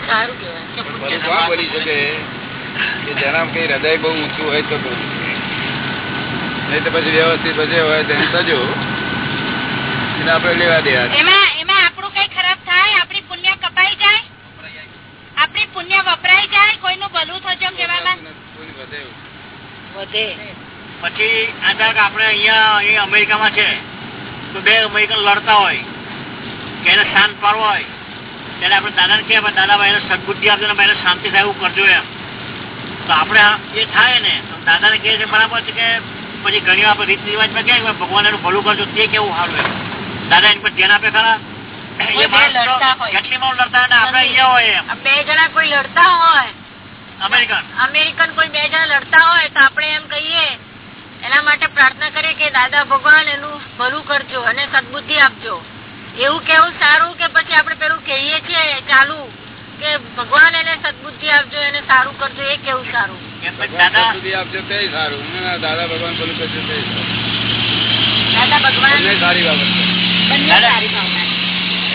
સારું કેવાય બોલી શકે? કે જેના કઈ હૃદય બહુ ઊંચું હોય તો કહું. નહીં તો પછી વ્યવસ્થિત પછી હોય તેમ સજો એને આપણે લેવા દેવા એમાં એમાં આપણું કઈ ખરાબ થાય આપણી પુણ્ય કપાઈ જાય? આપણી પુણ્ય વપરાઈ જાય? કોઈનું ભલું થજો કહેવામાં? વધે પછી આ આપણે અહીંયા અહીં અમેરિકામાં છે. તો બે અમેરિકન લડતા હોય. કે એને શાંત પાડવો હોય. ત્યારે આપણે દાદાને કહેવાય દાદા ભાઈ એને સદબુદ્ધિ આપજો ને ભાઈ શાંતિ થાય એવું કરજો એમ. તો આપણે એ થાય ને દાદા ને કહે છે બરાબર છે કે પછી ઘણી વાર રીત રિવાજમાં કહે કે ભગવાન એનું ભલું કરજો તે કેવું સારું દાદા એની પર ધ્યાન આપે ખરા? માં અમેરિકન કોઈ બે જણા લડતા હોય તો આપણે એમ કહીએ એના માટે પ્રાર્થના કરીએ કે દાદા ભગવાન એનું ભલું કરજો અને સદબુદ્ધિ આપજો. એવું કેવું સારું કે પછી આપણે પેલું કહીએ છીએ ચાલુ? કે ભગવાન એને સદબુદ્ધિ આપજો એને સારું કરજો એ કેવું સારું? સદબુદ્ધિ આપજો તે સારું. દાદા ભગવાન બોલું કરજો તે દાદા ભગવાન સારી બાબત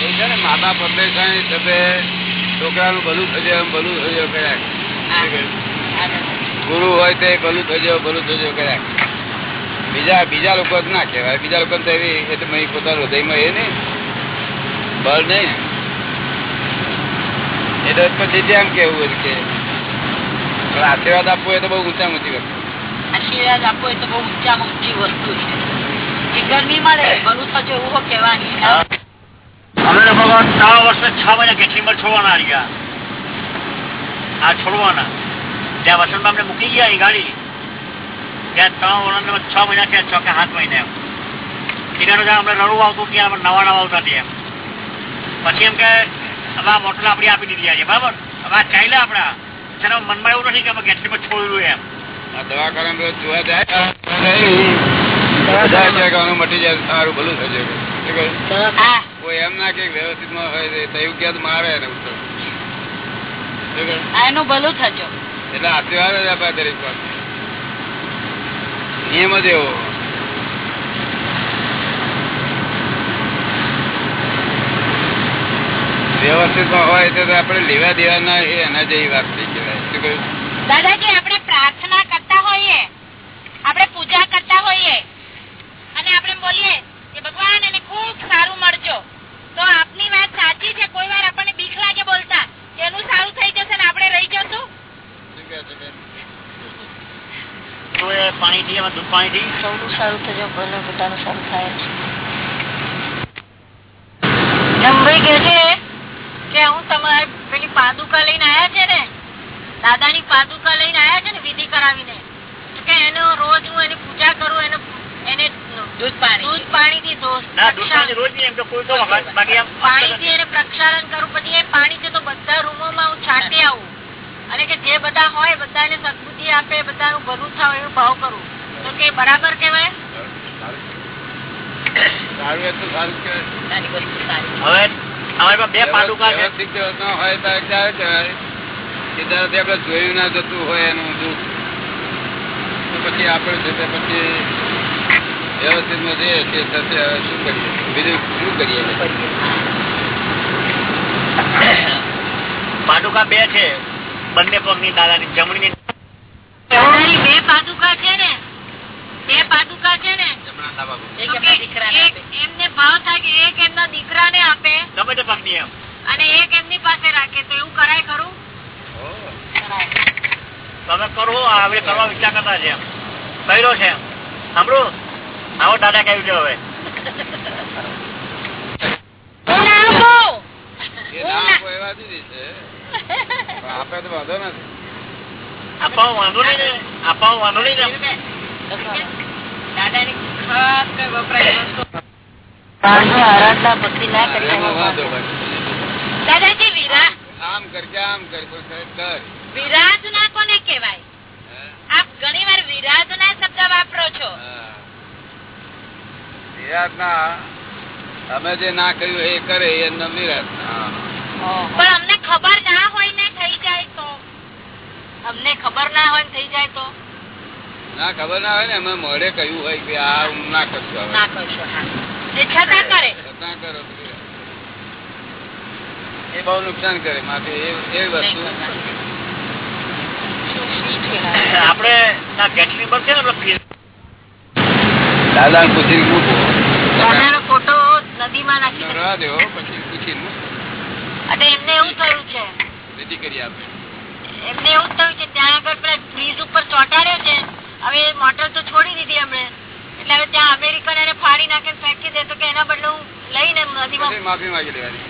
એ છે ને માતા પતે કાંઈ થશે છોકરાનું ભલું થશે એમ ભલું થજો કર્યા. ગુરુ હોય તે ભલું થજો ભલું થજો કર્યા. બીજા બીજા લોકો ના કહેવાય. બીજા લોકો તો એવી એટલે મેં હૃદયમાં એ નહીં. બળ નહીં. ને દસ પછી જેમ કેવું હોય કે આશીર્વાદ આપવો એ તો બહુ ઊંચા ઊંચી વસ્તુ. આશીર્વાદ આપવો એ તો બહુ ઊંચા ઊંચી વસ્તુ છે. ગરમી મળે ભલું થજો એવું કહેવાની અમે લોકો ત્રણ વર્ષે છ મહિના કેટલીમાં છોડવાના રહ્યા. આ છોડવાના. ત્યાં વસંતમાં અમને મૂકી ગયા એ ગાડી. ત્યાં ત્રણ વર્ષ છ મહિના છ કે સાત મહિના એમ. ઠીકાનું જ્યાં અમને રડવું આવતું ત્યાં નવા નવા આવતા ત્યાં પછી એમ કે હવે આ બોટલ આપણી આપી દીધી આજે બરાબર? હવે આ ચાલ્યા આપણા. છતાં મનમાં એવું નથી કે અમે કેટલીમાં છોડ્યું એમ. દવાખાના જોવા જાય બધા કહે કે આનું મટી જાય સારું ભલું થશે શું કહે? હા. કોઈ એમ ના કે વ્યવસ્થિતમાં હોય તો એવું કે મારે એનું ભલું થજો. એટલે આશીર્વાદ જ આપ્યા દરેક નિયમ જ એવો. વ્યવસ્થિતમાં હોય તો આપણે લેવા દેવા ના એ એના જેવી વાત થઈ કહેવાય. શું કહ્યું? દાદાજી આપણે પ્રાર્થના કરતા હોઈએ આપણે પૂજા કરતા હોઈએ અને આપણે બોલીએ કે ભગવાન એને ખૂબ સારું મળજો. તો આપની વાત સાચી છે કોઈ વાર આપણને બીક લાગે બોલતા કે એનું સારું થઈ જશે ને આપણે રહી જશું? પાણી કહે દૂધ પાણી એમાં સૌનું સારું થજો ભલે બધાનું સારું થાય છે જમભાઈ કે છે કે હું તમારે પેલી પાદુકા લઈને આવ્યા છે ને? દાદાની પાદુકા લઈને આવ્યા છે ને વિધિ કરાવીને? કે એનો રોજ હું એની પૂજા કરું એને એને દૂધ પાણી. દૂધ પાણી થી પાણી રોજ નહીં એમ તો કોઈ તો વખત બાકી આમ પાણી થી એને પ્રક્ષાલન કરું પછી એ પાણી છે તો બધા રૂમોમાં હું છાંટી આવું. અને કે જે બધા હોય બધાને સદબુદ્ધિ આપે બધાનું ભલું થાય એવું ભાવ કરું. તો કે બરાબર કેવાય હવે અમારી બે છે. ન હોય તો આપણે જોયું ના જતું હોય એનું દુઃખ પછી આપણે છે તે પછી વ્યવસ્થિતમાં જઈએ કે સાથે હવે શું કરીએ? બીજું શું કરીએ? પાદુકા બે છે. બંને પગની દાદાની જમણી દાદાની બે પાદુકા છે ને. બે પાદુકા છે ને. જમણા ડાબા બાજુ. એક તો એમના કે દીકરાને એક આપે. એમને ભાવ થાય કે એક એમના દીકરાને આપે. ગમે તે પગની એમ અને એક એમની પાસે રાખે તો એવું કરાય ખરું? તમે કરો હવે કરવા વિચાર કરતા છે કર્યો છે સાંભળો? આવો દાદા કહ્યું છે હવે? આપું. તો વાંધો નથી. આપવા વાંધો નહીં ને. આપવા વાંધો નહીં ને. દાદાની ખાસ કઈ વપરાય વસ્તુ. આરાધના ભક્તિ ના એમાં દાદાજી વિરા આમ કર આમ કર કોઈ કહે કર. વિરાધના કોને કહેવાય? આપ ઘણી વાર વિરાધના શબ્દ વાપરો છો. વિરાધના અમે જે ના કહ્યું એ કરે એ એમનો પણ અમને ખબર ના હોય ને થઈ જાય તો? અમને ખબર ના હોય થઈ જાય તો? ના ખબર ના હોય ને એમાં મોડે કહ્યું હોય કે આ હું ના કરશું ના કરશો એ છતાં કરે. છતાં કરો એ બહુ નુકસાન કરે માટે એ વસ્તુ. આપણે દાદા પૂછી. ફોટો નદીમાં નાખી દે. દેવો પછી પૂછી. મૂકો અને એમને એવું થયું છે. કરી આપે. એમને એવું થયું છે ત્યાં આગળ પેલા ઉપર ચોંટાડ્યો છે. હવે મોટર તો છોડી દીધી હમણે એટલે હવે ત્યાં અમેરિકન એને ફાડી નાખે ફેંકી દે તો કે એના બદલે હું લઈને નદીમાં માફી માંગી લેવાની.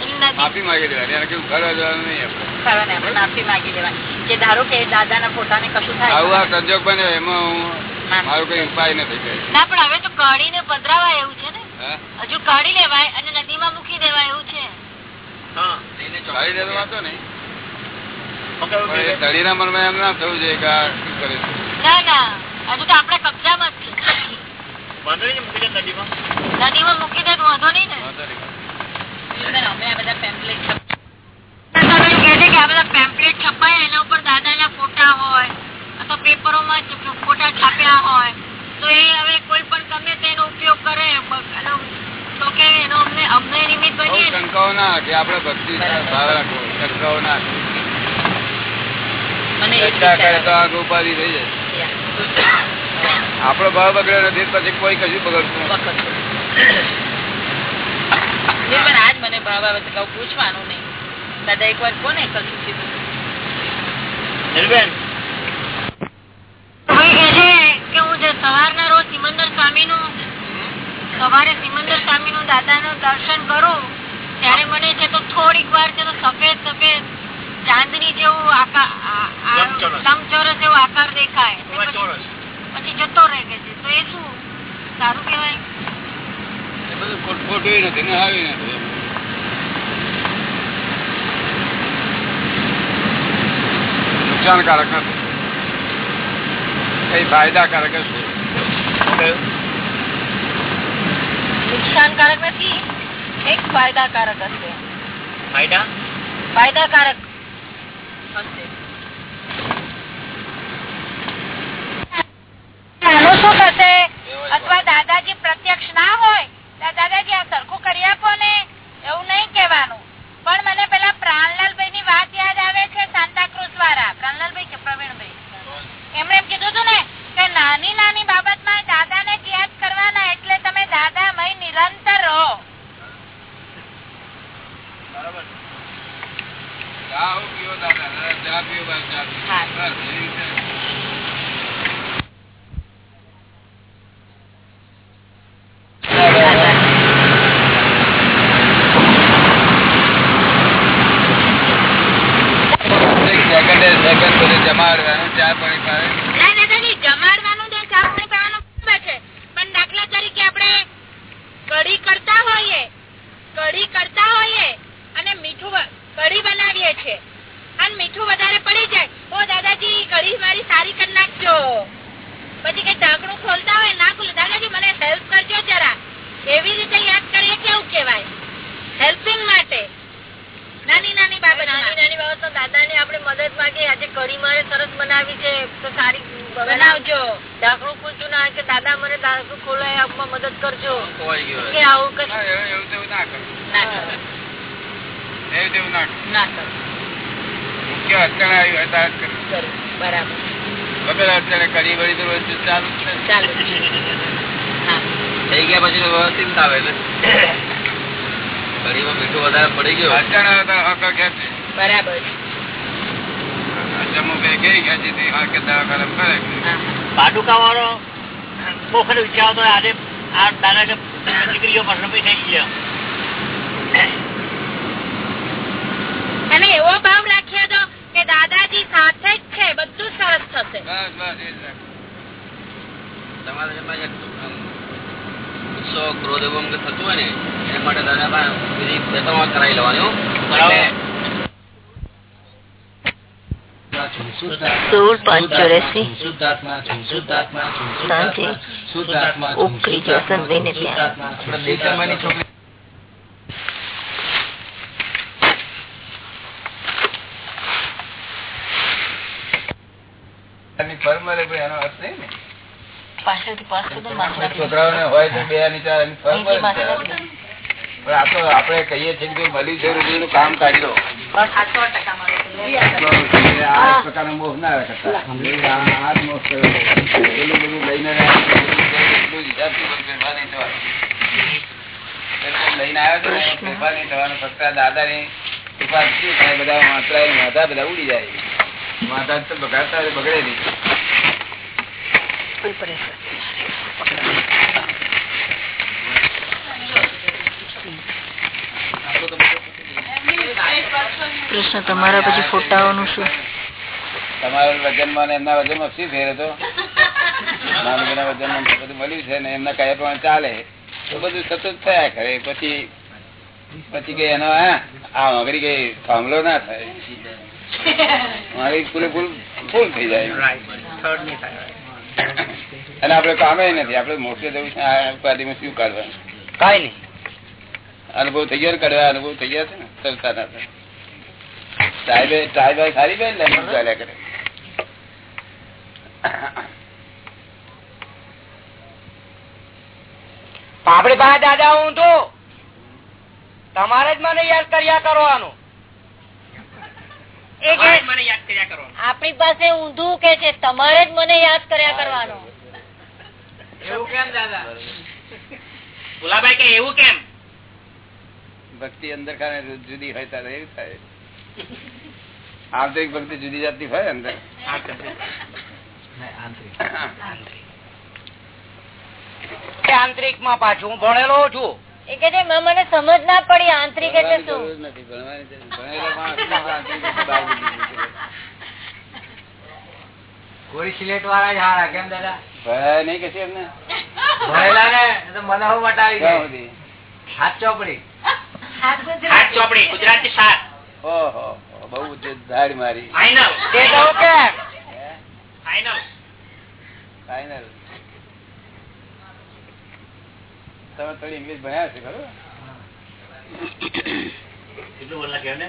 નદી માફી માંગી લેવાની. એને કેવું ઘર જવાનું નહીં આપણે ખરો ને આપણે માફી માંગી લેવાની. કે ધારો કે દાદાના ફોટાને કશું આવું થાય આ સંજોગ બને એમાં હું મારો કઈ ઉપાય નથી ના પણ હવે તો કાઢીને પધરાવાય એવું છે ને? હજુ કાઢી લેવાય અને નદીમાં મૂકી દેવાય એવું છે. હા. ગાડી દેવા તો નહીં. ધણીના મનમાં એમ ના થયું છે કે આ શું કરે છે. ના ના. હજુ તો આપણા કબજામાં જ છે. વાંધો નહીં મૂકી દે નદીમાં. નદીમાં મૂકી દે વાંધો નહીં ને. અમે બધા પેમ્પલેટ તમે કહે છે કે આ બધા પેમ્પલેટ છપાયા એના ઉપર દાદાના ફોટા હોય અથવા પેપરોમાં ફોટા છાપ્યા હોય. તો એ હવે કોઈ પણ ગમે તેનો ઉપયોગ કરે તો કે એનો અમને અમને નિમિત્ત બહુ બનીએ ને. શંકાઓ ના કે આપણે ભક્તિ શંકાઓ ના મને એ જ ચર્ચા કરે તો વિચાર આગ ઉપાધિ થઈ જાય આપણો ભાવ બગડ્યો નથી પછી કોઈ કશું બગડતું નથી. આજ મને ભાવ આવે છે પૂછવાનું નહીં. દાદા નું કોને કશું કીધું? નિર્બેન કોઈ કહે છે કે હું જે સવારના રોજ સિમંદર સ્વામીનું સવારે સિમંદર સ્વામીનું દાદાનું દર્શન કરું ત્યારે મને છે તો થોડીક વાર છે તો સફેદ સફેદ ચાંદની જેવું લંબચોરસ. એવો આકાર દેખાય. પછી- જતો રહે કે છે. તો એ શું? સારું કહેવાય. એ બધું ખોટ- ખોટું નથી ને આવી નથી. નુકસાનકારક નથી. કઈ ફાયદાકારક છે. નુકસાનકારક નથી એક ફાયદાકારક હશે. ફાયદા? ફાયદાકારક હશે આનું શું થશે job, buddy, buddy. બે કેવી ખેંચી હતી હા કે દવાખાને કરે પાડુકા વાળો બહુ ખરો વિચાર હતો આજે આ દાદા કે દીકરીઓ પ્રશ્ન થઈ ગયા અને એવો ભાવ રાખ્યો તો કે દાદાજી સાથે જ છે બધું સરસ થશે. બસ બસ એ જ તમારે ગુસ્સો ક્રોધ એવું થતું હોય ને એના માટે દાદા કરાવી લેવાની હો. બરાબર. સોળ પાંચ ચોર્યાસી શુદ્ધાત્મા છું શુદ્ધાત્મા છું સાંજે શુદ્ધાત્મા ઉકળી ગયો સંતભાઈને ત્યાં. આપણે બે ચાર મહિની છોકરી એની ફર મળે ભાઈ એનો અર્થ નહીં ને પાછળથી પાસ કરી દો, માથે રાખી દો. છોકરાઓને હોય તો બે ની ચાર એની ફર મળે અહીંથી માથે ને. રાખી દો. પણ આ આપણે કહીએ છીએ કે મળ્યું છે રૂપિયાનું કામ કાઢી દો સો ટકા મળે આ ના ફેરફાર નહીં થવાનું. થાય બધા ઉડી જાય માથા તો બગાડતા બગડે નહીં કૃષ્ણ તમારા પછી ફોટાઓનું શું? તમારા વજનમાં એમના વજનમાં શું ફેર હતો? નાનકડા વજનમાં બધું મળ્યું છે ને એમના કયા પ્રમાણે ચાલે. તો બધું સતત થયા કરે. પછી પછી કઈ એનો હા આ મગરી કઈ થાંભલો ના થાય. મારી પૂરેપૂર ફૂલ થઈ જાય. અને આપડે કામે નથી. આપડે મોટે જવું છે આ ઉપાધિમાં શું કાઢવાનું? કઈ નહીં. અનુભવ થઈ ગયો કાઢવા? અનુભવ થઈ ગયા છે ને? ચલતા ના થાય. સાહેબે સાહેબ સારી બેન? ને ચાલ્યા કરે. આપડે પાસે દાદા હું તો તમારે જ મને યાદ કર્યા કરવાનું. આપણી પાસે ઊંધું કે છે તમારે જ મને યાદ કર્યા કરવાનો. એવું કેમ દાદા? ભુલાભાઈ કે એવું કેમ? ભક્તિ અંદર ખાને જુદી હોય ત્યારે એવું થાય. આંતરિક ભક્તિ જુદી જાતની હોય અંદર? આંતરિકમાં પાછું હું ભણેલો છું. એ કે છે "માં, મને સમજ ના પડી આંતરિક એટલે શું? સિલેટ વાળા જ હારા કેમ દાદા? ભણાય નહીં કશી એમને? ભણેલા ને તો મને હું વટાવી ક્યાં હાથ ચોપડી. હાથ ચોપડી ગુજરાતી સાત. ઓહો. બહુ જ ધાડ મારી. ફાઈનલ તમે થોડી ઇંગ્લિશ ભણ્યા છે ખરું? કેટલું બોલના કે ને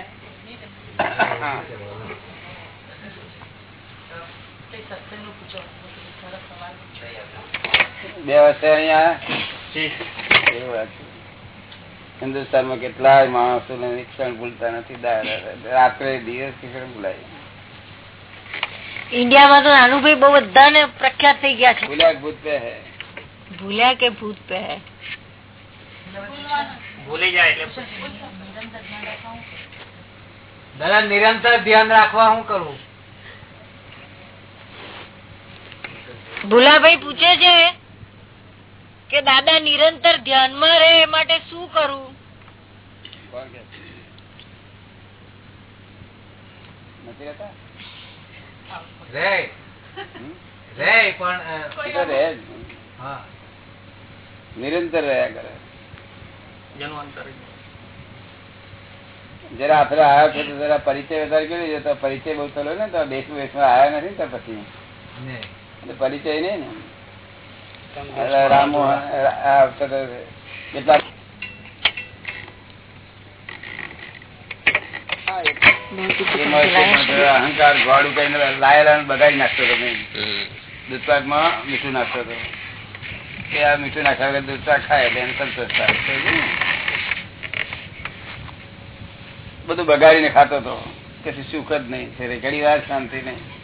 બે વર્ષે અહિયાં. એવું વાત છે. હિન્દુસ્તાનમાં કેટલાય માણસો ને શિક્ષણ ભૂલતા નથી રાત્રે દિવસ શિક્ષણ ભૂલાય. ઇન્ડિયામાં તો નાનુભાઈ બહુ બધાને પ્રખ્યાત થઈ ગયા છે. ભૂલ્યા ભૂત પે હે? ભૂલ્યા કે ભૂત પે હે? ભૂલી જાય એટલે દાદા નિરંતર ધ્યાન રાખવા હું કરું? ભૂલાભાઈ પૂછે છે કે દાદા નિરંતર ધ્યાનમાં રહે એ માટે શું કરવું નિરંતર રહ્યા કરે. જેનું જરા આપડે આવ્યા છે તો જરા પરિચય વધારે કર્યો તો પરિચય બહુ થયો ને તો દેશ વેશમાં આવ્યા નથી ને તો પછી. એટલે પરિચય નહીં ને એટલે રામુ આ- આ વખતે કેટલા અહંકાર, ગોળું કઈ લાયેલા બગાડી નાખતો દૂધપાકમાં મીઠું નાખતો હતો કે આ મીઠું નાખ્યા વગર દૂધપાક ખાય એટલે એને સંતોષ થાય બધું બગાડીને ખાતો હતો કશું સુખ જ નહીં. ઘણી વાર શાંતિ નહીં.